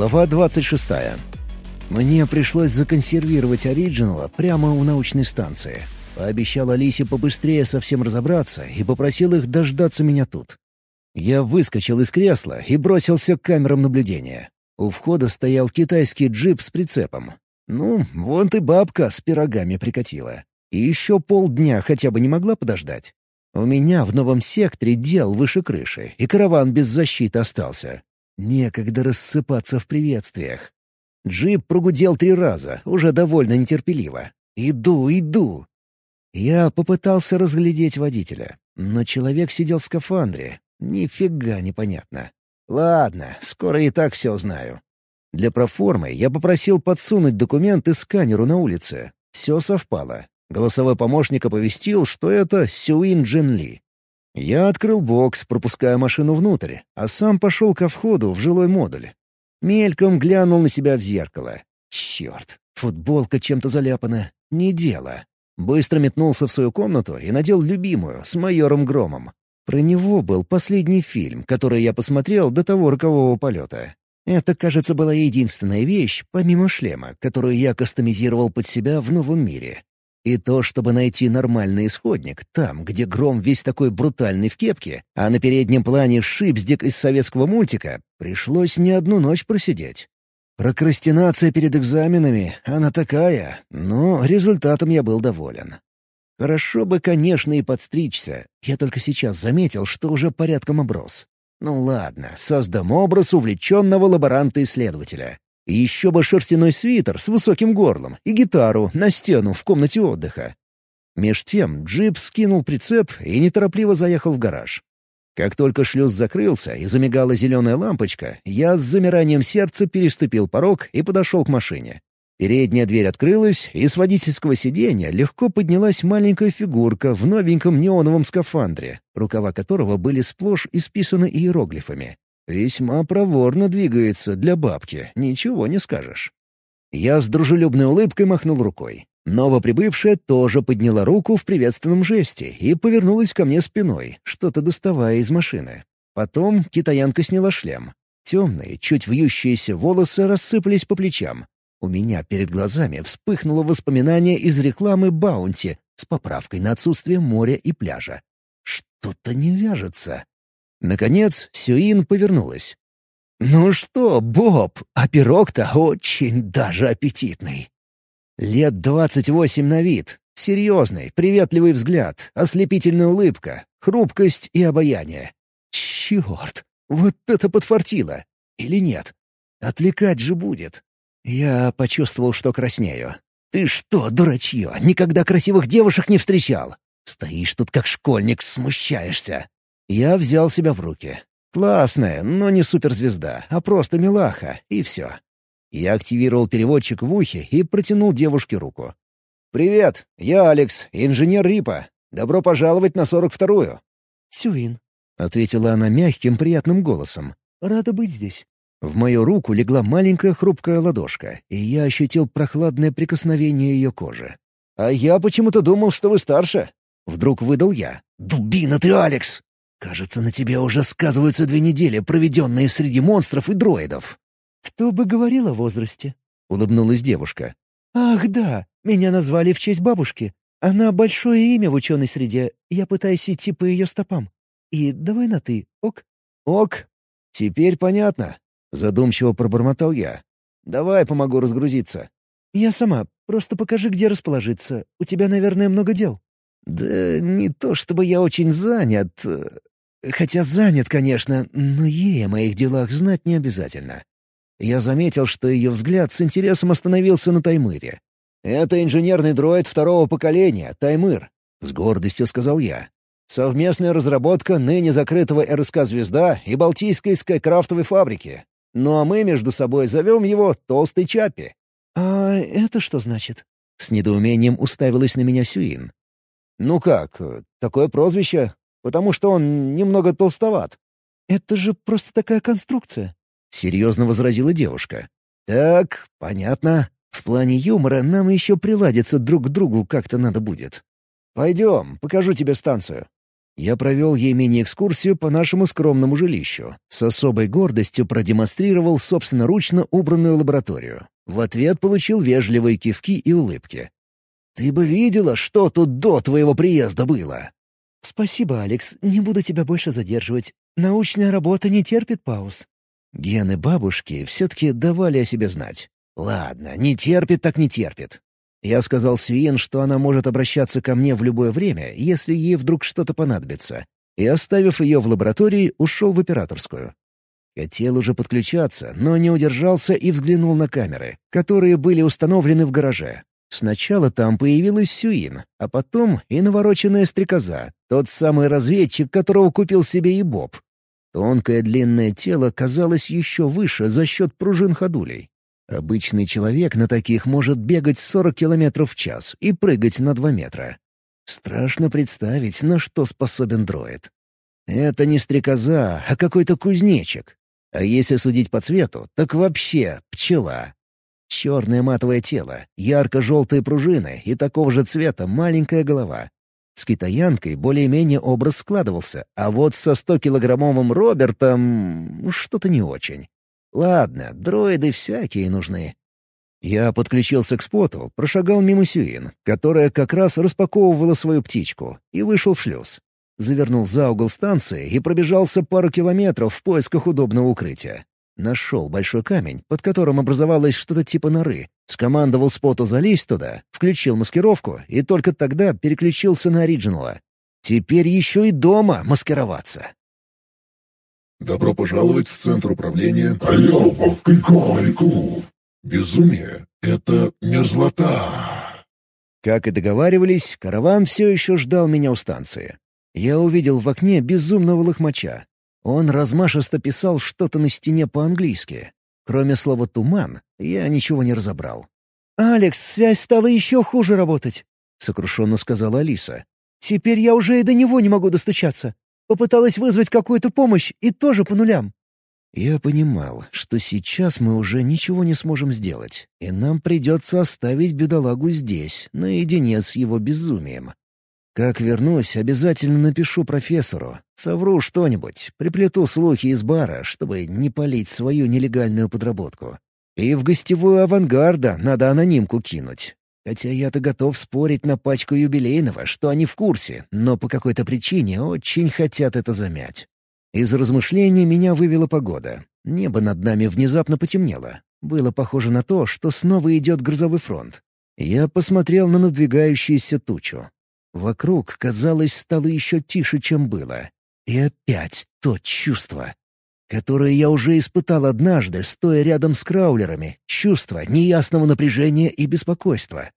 Глава 26. Мне пришлось законсервировать оригинала прямо у научной станции. Пообещал Алисе побыстрее совсем разобраться и попросил их дождаться меня тут. Я выскочил из кресла и бросился к камерам наблюдения. У входа стоял китайский джип с прицепом. Ну, вон ты бабка с пирогами прикатила. И еще полдня хотя бы не могла подождать. У меня в новом секторе дел выше крыши, и караван без защиты остался. Некогда рассыпаться в приветствиях. Джип прогудел три раза, уже довольно нетерпеливо. «Иду, иду!» Я попытался разглядеть водителя, но человек сидел в скафандре. Нифига непонятно. Ладно, скоро и так все узнаю. Для проформы я попросил подсунуть документы сканеру на улице. Все совпало. Голосовой помощник оповестил, что это Сюин Джен Ли. Я открыл бокс, пропуская машину внутрь, а сам пошел ко входу в жилой модуль. Мельком глянул на себя в зеркало. Черт, футболка чем-то заляпана. Не дело. Быстро метнулся в свою комнату и надел любимую, с майором Громом. Про него был последний фильм, который я посмотрел до того рокового полета. Это, кажется, была единственная вещь, помимо шлема, которую я кастомизировал под себя в новом мире. И то, чтобы найти нормальный исходник, там, где Гром весь такой брутальный в кепке, а на переднем плане шипздик из советского мультика, пришлось не одну ночь просидеть. Прокрастинация перед экзаменами, она такая, но результатом я был доволен. Хорошо бы, конечно, и подстричься. Я только сейчас заметил, что уже порядком оброс. Ну ладно, создам образ увлеченного лаборанта-исследователя. Еще бы шерстяной свитер с высоким горлом и гитару на стену в комнате отдыха. Меж тем джип скинул прицеп и неторопливо заехал в гараж. Как только шлюз закрылся и замигала зеленая лампочка, я с замиранием сердца переступил порог и подошел к машине. Передняя дверь открылась, и с водительского сиденья легко поднялась маленькая фигурка в новеньком неоновом скафандре, рукава которого были сплошь исписаны иероглифами. Весьма проворно двигается для бабки, ничего не скажешь. Я с дружелюбной улыбкой махнул рукой. Новоприбывшая тоже подняла руку в приветственном жесте и повернулась ко мне спиной, что-то доставая из машины. Потом китаянка сняла шлем. Темные, чуть вьющиеся волосы рассыпались по плечам. У меня перед глазами вспыхнуло воспоминание из рекламы «Баунти» с поправкой на отсутствие моря и пляжа. Что-то не вяжется. Наконец, Сюин повернулась. «Ну что, Боб, а пирог-то очень даже аппетитный». Лет двадцать восемь на вид. Серьезный, приветливый взгляд, ослепительная улыбка, хрупкость и обаяние. Черт, вот это подфартило. Или нет? Отвлекать же будет. Я почувствовал, что краснею. «Ты что, дурачье, никогда красивых девушек не встречал? Стоишь тут как школьник, смущаешься. Я взял себя в руки. Классная, но не суперзвезда, а просто милаха, и все. Я активировал переводчик в ухе и протянул девушке руку. «Привет, я Алекс, инженер РИПа. Добро пожаловать на сорок вторую». «Сюин», — ответила она мягким, приятным голосом. «Рада быть здесь». В мою руку легла маленькая хрупкая ладошка, и я ощутил прохладное прикосновение ее кожи. «А я почему-то думал, что вы старше», — вдруг выдал я. «Дубина ты, Алекс!» Кажется, на тебе уже сказываются две недели, проведенные среди монстров и дроидов». «Кто бы говорил о возрасте?» — улыбнулась девушка. «Ах, да, меня назвали в честь бабушки. Она большое имя в ученой среде, я пытаюсь идти по ее стопам. И давай на «ты», ок?» «Ок. Теперь понятно», — задумчиво пробормотал я. «Давай помогу разгрузиться». «Я сама. Просто покажи, где расположиться. У тебя, наверное, много дел». «Да не то чтобы я очень занят. Хотя занят, конечно, но ей о моих делах знать не обязательно. Я заметил, что ее взгляд с интересом остановился на Таймыре. «Это инженерный дроид второго поколения, Таймыр», — с гордостью сказал я. «Совместная разработка ныне закрытого РСК «Звезда» и Балтийской скайкрафтовой фабрики. Ну а мы между собой зовем его Толстый Чаппи». «А это что значит?» С недоумением уставилась на меня Сюин. «Ну как, такое прозвище потому что он немного толстоват». «Это же просто такая конструкция», — серьезно возразила девушка. «Так, понятно. В плане юмора нам еще приладиться друг к другу как-то надо будет. Пойдем, покажу тебе станцию». Я провел ей мини-экскурсию по нашему скромному жилищу. С особой гордостью продемонстрировал собственноручно убранную лабораторию. В ответ получил вежливые кивки и улыбки. «Ты бы видела, что тут до твоего приезда было!» «Спасибо, Алекс. Не буду тебя больше задерживать. Научная работа не терпит пауз». Гены бабушки все-таки давали о себе знать. «Ладно, не терпит так не терпит. Я сказал Сюин, что она может обращаться ко мне в любое время, если ей вдруг что-то понадобится, и, оставив ее в лаборатории, ушел в операторскую. Хотел уже подключаться, но не удержался и взглянул на камеры, которые были установлены в гараже. Сначала там появилась Сюин, а потом и навороченная стрекоза, тот самый разведчик, которого купил себе и Боб. Тонкое длинное тело казалось еще выше за счет пружин ходулей. Обычный человек на таких может бегать 40 километров в час и прыгать на 2 метра. Страшно представить, на что способен дроид. Это не стрекоза, а какой-то кузнечик. А если судить по цвету, так вообще пчела. Черное матовое тело, ярко-желтые пружины и такого же цвета маленькая голова. С китаянкой более-менее образ складывался, а вот со 100-килограммовым Робертом что-то не очень. Ладно, дроиды всякие нужны. Я подключился к споту, прошагал мимо Сюин, которая как раз распаковывала свою птичку, и вышел в шлюз. Завернул за угол станции и пробежался пару километров в поисках удобного укрытия. Нашел большой камень, под которым образовалось что-то типа норы, скомандовал споту залезть туда, включил маскировку и только тогда переключился на оригинала. Теперь еще и дома маскироваться. Добро пожаловать в центр управления Безумие — это мерзлота. Как и договаривались, караван все еще ждал меня у станции. Я увидел в окне безумного лохмача. Он размашисто писал что-то на стене по-английски. Кроме слова «туман» я ничего не разобрал. «Алекс, связь стала еще хуже работать», — сокрушенно сказала Алиса. «Теперь я уже и до него не могу достучаться. Попыталась вызвать какую-то помощь, и тоже по нулям». Я понимал, что сейчас мы уже ничего не сможем сделать, и нам придется оставить бедолагу здесь, наедине с его безумием. Как вернусь, обязательно напишу профессору. Совру что-нибудь, приплету слухи из бара, чтобы не палить свою нелегальную подработку. И в гостевую авангарда надо анонимку кинуть. Хотя я-то готов спорить на пачку юбилейного, что они в курсе, но по какой-то причине очень хотят это замять. Из размышлений меня вывела погода. Небо над нами внезапно потемнело. Было похоже на то, что снова идет грозовой фронт. Я посмотрел на надвигающуюся тучу. Вокруг, казалось, стало еще тише, чем было. И опять то чувство которое я уже испытал однажды, стоя рядом с краулерами, чувство неясного напряжения и беспокойства.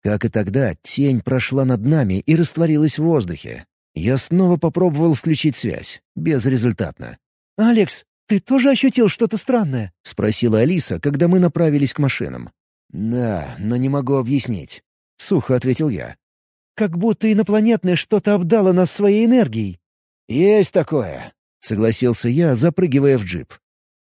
Как и тогда, тень прошла над нами и растворилась в воздухе. Я снова попробовал включить связь. Безрезультатно. «Алекс, ты тоже ощутил что-то странное?» — спросила Алиса, когда мы направились к машинам. «Да, но не могу объяснить», — сухо ответил я. «Как будто инопланетное что-то обдало нас своей энергией». «Есть такое. — согласился я, запрыгивая в джип.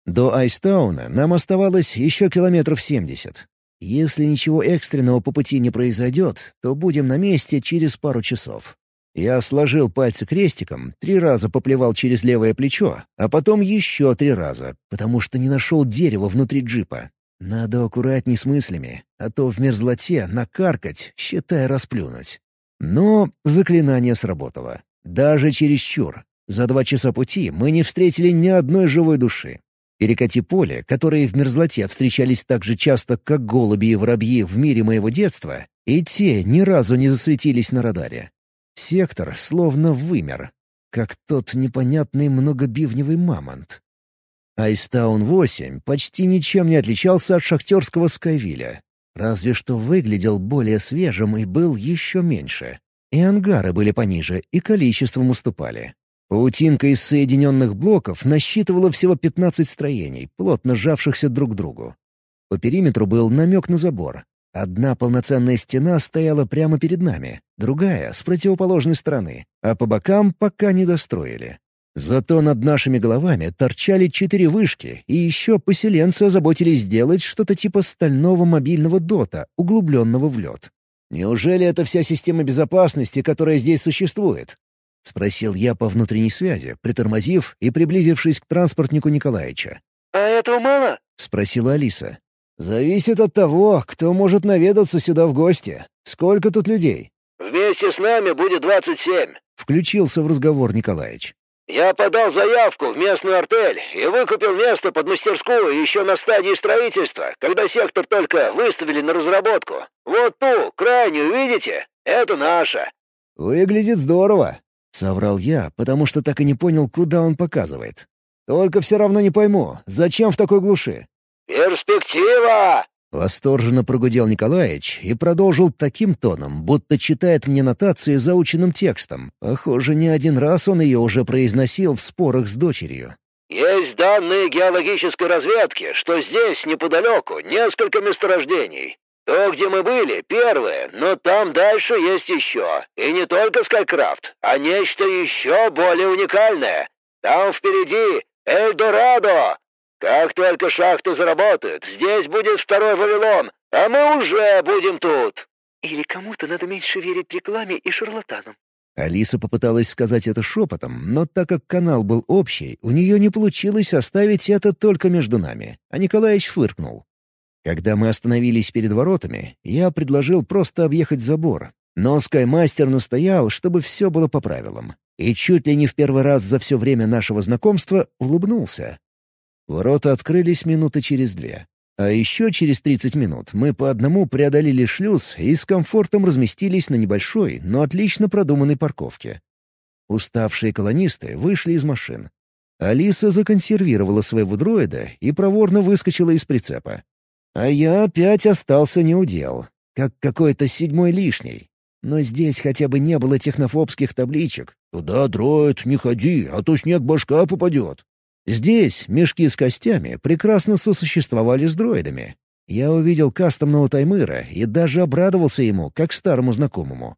До Айстауна нам оставалось еще километров семьдесят. Если ничего экстренного по пути не произойдет, то будем на месте через пару часов. Я сложил пальцы крестиком, три раза поплевал через левое плечо, а потом еще три раза, потому что не нашел дерева внутри джипа. Надо аккуратней с мыслями, а то в мерзлоте накаркать, считай расплюнуть. Но заклинание сработало. Даже чересчур. За два часа пути мы не встретили ни одной живой души. Перекати поле, которые в мерзлоте встречались так же часто, как голуби и воробьи в мире моего детства, и те ни разу не засветились на радаре. Сектор словно вымер, как тот непонятный многобивневый мамонт. Айстаун-8 почти ничем не отличался от шахтерского Скайвиля, разве что выглядел более свежим и был еще меньше. И ангары были пониже, и количеством уступали. Паутинка из соединенных блоков насчитывала всего 15 строений, плотно сжавшихся друг к другу. По периметру был намек на забор. Одна полноценная стена стояла прямо перед нами, другая — с противоположной стороны, а по бокам пока не достроили. Зато над нашими головами торчали четыре вышки, и еще поселенцы озаботились сделать что-то типа стального мобильного дота, углубленного в лед. Неужели это вся система безопасности, которая здесь существует? — спросил я по внутренней связи, притормозив и приблизившись к транспортнику Николаевича. «А этого мало?» — спросила Алиса. «Зависит от того, кто может наведаться сюда в гости. Сколько тут людей?» «Вместе с нами будет двадцать семь», — включился в разговор Николаевич. «Я подал заявку в местную артель и выкупил место под мастерскую еще на стадии строительства, когда сектор только выставили на разработку. Вот ту, крайнюю, видите? Это наша». «Выглядит здорово», — соврал я, потому что так и не понял, куда он показывает. «Только все равно не пойму, зачем в такой глуши?» «Перспектива!» Восторженно прогудел Николаевич и продолжил таким тоном, будто читает мне нотации заученным текстом. Похоже, не один раз он ее уже произносил в спорах с дочерью. «Есть данные геологической разведки, что здесь, неподалеку, несколько месторождений. То, где мы были, первое, но там дальше есть еще. И не только Скайкрафт, а нечто еще более уникальное. Там впереди Эльдорадо. Как только шахты заработают, здесь будет второй Вавилон, а мы уже будем тут. Или кому-то надо меньше верить рекламе и шарлатанам. Алиса попыталась сказать это шепотом, но так как канал был общий, у нее не получилось оставить это только между нами, а Николаевич фыркнул. Когда мы остановились перед воротами, я предложил просто объехать забор. Но Скаймастер настоял, чтобы все было по правилам. И чуть ли не в первый раз за все время нашего знакомства улыбнулся. Ворота открылись минуты через две. А еще через 30 минут мы по одному преодолели шлюз и с комфортом разместились на небольшой, но отлично продуманной парковке. Уставшие колонисты вышли из машин. Алиса законсервировала своего дроида и проворно выскочила из прицепа. А я опять остался неудел, как какой-то седьмой лишний. Но здесь хотя бы не было технофобских табличек. «Туда, дроид, не ходи, а то снег башка попадет». Здесь мешки с костями прекрасно сосуществовали с дроидами. Я увидел кастомного таймыра и даже обрадовался ему, как старому знакомому.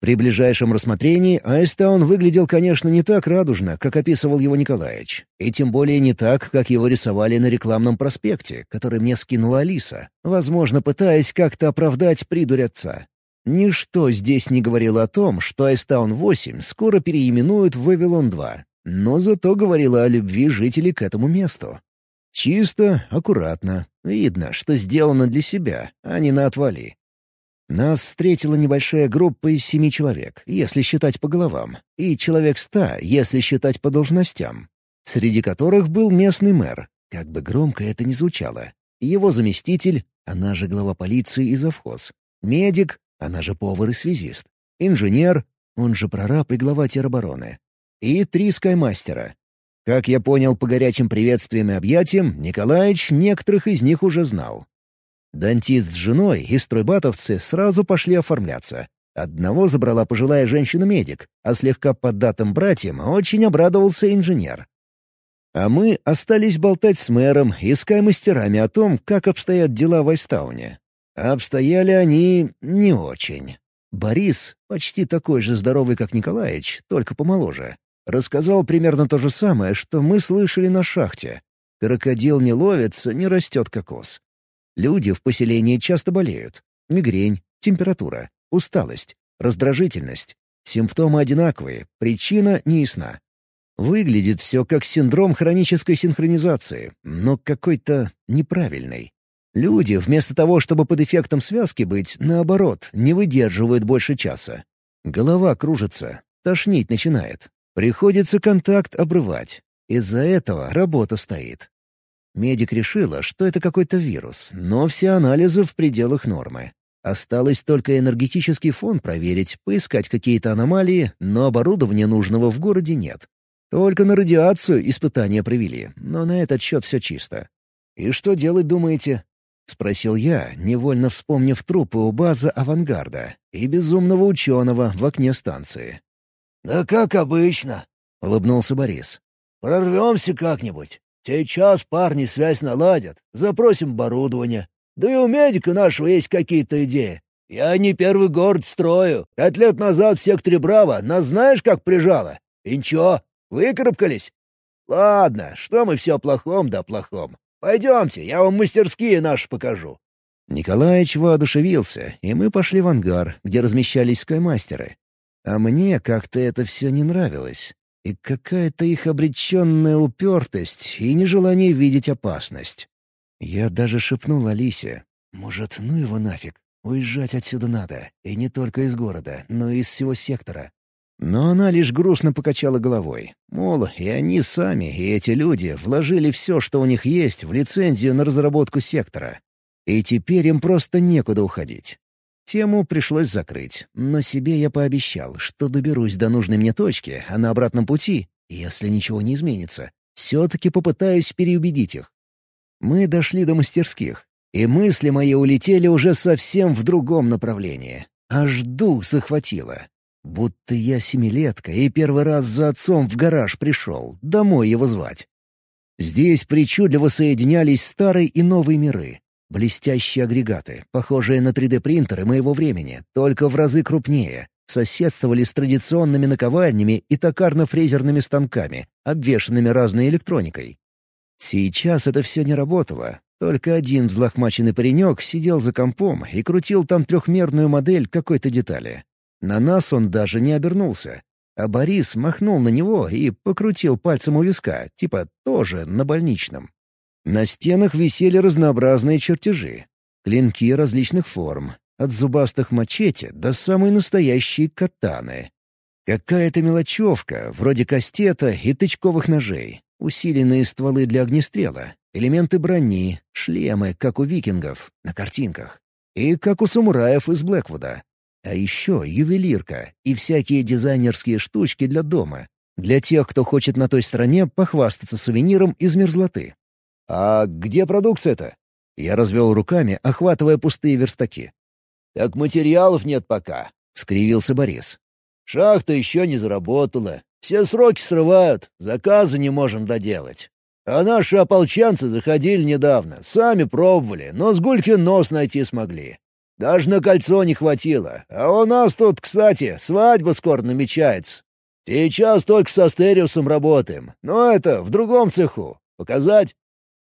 При ближайшем рассмотрении Айстаун выглядел, конечно, не так радужно, как описывал его Николаевич, и тем более не так, как его рисовали на рекламном проспекте, который мне скинула Алиса, возможно, пытаясь как-то оправдать придурь отца. Ничто здесь не говорило о том, что Айстаун-8 скоро переименуют в Вавилон-2, но зато говорило о любви жителей к этому месту. Чисто, аккуратно, видно, что сделано для себя, а не на отвали. Нас встретила небольшая группа из семи человек, если считать по головам, и человек ста, если считать по должностям, среди которых был местный мэр, как бы громко это ни звучало, его заместитель, она же глава полиции и завхоз, медик, она же повар и связист, инженер, он же прораб и глава теробороны, и три скаймастера. Как я понял по горячим приветствиям и объятиям, Николаевич некоторых из них уже знал. Дантист с женой и стройбатовцы сразу пошли оформляться. Одного забрала пожилая женщина-медик, а слегка поддатым братьям очень обрадовался инженер. А мы остались болтать с мэром и скай-мастерами о том, как обстоят дела в Айстауне. Обстояли они не очень. Борис, почти такой же здоровый, как Николаевич, только помоложе, рассказал примерно то же самое, что мы слышали на шахте. Крокодил не ловится, не растет кокос. Люди в поселении часто болеют. Мигрень, температура, усталость, раздражительность. Симптомы одинаковые, причина неясна. Выглядит все как синдром хронической синхронизации, но какой-то неправильный. Люди, вместо того, чтобы под эффектом связки быть, наоборот, не выдерживают больше часа. Голова кружится, тошнить начинает. Приходится контакт обрывать. Из-за этого работа стоит. Медик решила, что это какой-то вирус, но все анализы в пределах нормы. Осталось только энергетический фон проверить, поискать какие-то аномалии, но оборудования нужного в городе нет. Только на радиацию испытания провели, но на этот счет все чисто. «И что делать, думаете?» — спросил я, невольно вспомнив трупы у базы «Авангарда» и безумного ученого в окне станции. «Да как обычно», — улыбнулся Борис. «Прорвемся как-нибудь. Сейчас парни связь наладят, запросим оборудование. Да и у медика нашего есть какие-то идеи. Я не первый город строю. Пять лет назад в секторе Браво нас знаешь, как прижало? И ничего, выкарабкались. Ладно, что мы все плохом да плохом. Пойдемте, я вам мастерские наши покажу». Николаевич воодушевился, и мы пошли в ангар, где размещались скаймастеры. А мне как-то это все не нравилось. И какая-то их обреченная упертость и нежелание видеть опасность. Я даже шепнул Алисе. «Может, ну его нафиг? Уезжать отсюда надо. И не только из города, но и из всего сектора». Но она лишь грустно покачала головой. Мол, и они сами, и эти люди вложили все, что у них есть, в лицензию на разработку сектора. И теперь им просто некуда уходить. Тему пришлось закрыть, но себе я пообещал, что доберусь до нужной мне точки, а на обратном пути, если ничего не изменится, все-таки попытаюсь переубедить их. Мы дошли до мастерских, и мысли мои улетели уже совсем в другом направлении. Аж дух захватило. Будто я семилетка и первый раз за отцом в гараж пришел, домой его звать. Здесь причудливо соединялись старый и новый миры. Блестящие агрегаты, похожие на 3D-принтеры моего времени, только в разы крупнее, соседствовали с традиционными наковальнями и токарно-фрезерными станками, обвешанными разной электроникой. Сейчас это все не работало. Только один взлохмаченный паренек сидел за компом и крутил там трехмерную модель какой-то детали. На нас он даже не обернулся. А Борис махнул на него и покрутил пальцем у виска, типа тоже на больничном. На стенах висели разнообразные чертежи. Клинки различных форм, от зубастых мачете до самой настоящей катаны. Какая-то мелочевка, вроде кастета и тычковых ножей, усиленные стволы для огнестрела, элементы брони, шлемы, как у викингов, на картинках, и как у самураев из Блэквуда. А еще ювелирка и всякие дизайнерские штучки для дома, для тех, кто хочет на той стороне похвастаться сувениром из мерзлоты. «А где продукция-то?» Я развел руками, охватывая пустые верстаки. «Так материалов нет пока», — скривился Борис. «Шахта еще не заработала. Все сроки срывают, заказы не можем доделать. А наши ополчанцы заходили недавно, сами пробовали, но с Гулькин нос найти смогли. Даже на кольцо не хватило. А у нас тут, кстати, свадьба скоро намечается. Сейчас только с Астериусом работаем, но это в другом цеху. Показать?»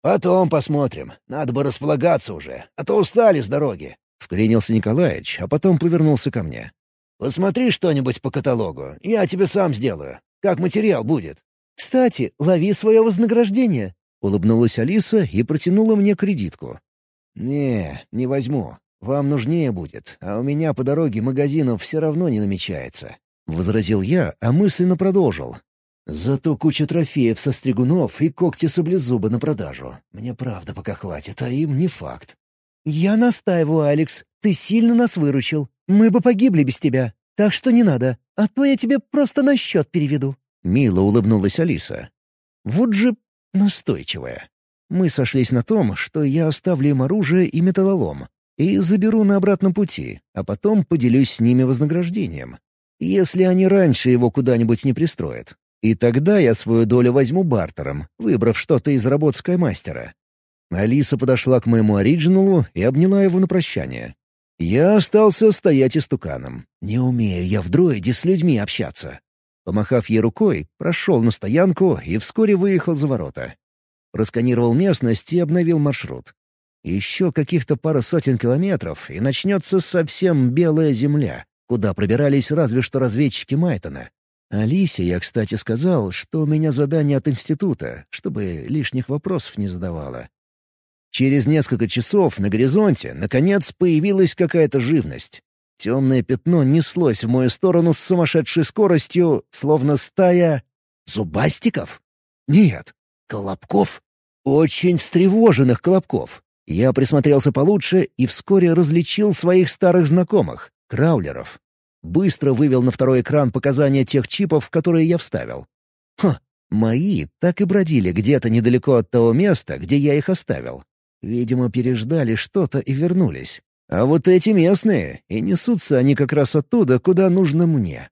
«Потом посмотрим. Надо бы располагаться уже, а то устали с дороги». Вклинился Николаевич, а потом повернулся ко мне. «Посмотри что-нибудь по каталогу. Я тебе сам сделаю. Как материал будет». «Кстати, лови свое вознаграждение», — улыбнулась Алиса и протянула мне кредитку. «Не, не возьму. Вам нужнее будет, а у меня по дороге магазинов все равно не намечается», — возразил я, а мысленно продолжил. Зато куча трофеев со стригунов и когти саблезуба на продажу. Мне правда пока хватит, а им не факт. «Я настаиваю, Алекс. Ты сильно нас выручил. Мы бы погибли без тебя. Так что не надо. А то я тебе просто на счет переведу». Мило улыбнулась Алиса. Вот же настойчивая. Мы сошлись на том, что я оставлю им оружие и металлолом, и заберу на обратном пути, а потом поделюсь с ними вознаграждением. Если они раньше его куда-нибудь не пристроят. И тогда я свою долю возьму бартером, выбрав что-то из работ Скаймастера. Алиса подошла к моему оригиналу и обняла его на прощание. Я остался стоять истуканом. Не умею я в дроиде с людьми общаться. Помахав ей рукой, прошел на стоянку и вскоре выехал за ворота. Просканировал местность и обновил маршрут. Еще каких-то пара сотен километров, и начнется совсем белая земля, куда пробирались разве что разведчики Майтона. Алисе я, кстати, сказал, что у меня задание от института, чтобы лишних вопросов не задавала. Через несколько часов на горизонте, наконец, появилась какая-то живность. Темное пятно неслось в мою сторону с сумасшедшей скоростью, словно стая... Зубастиков? Нет, колобков. Очень встревоженных колобков. Я присмотрелся получше и вскоре различил своих старых знакомых — краулеров. Быстро вывел на второй экран показания тех чипов, которые я вставил. Ха, мои так и бродили где-то недалеко от того места, где я их оставил. Видимо, переждали что-то и вернулись. А вот эти местные, и несутся они как раз оттуда, куда нужно мне.